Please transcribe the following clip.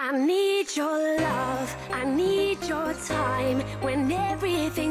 I need your love, I need your time. When everything.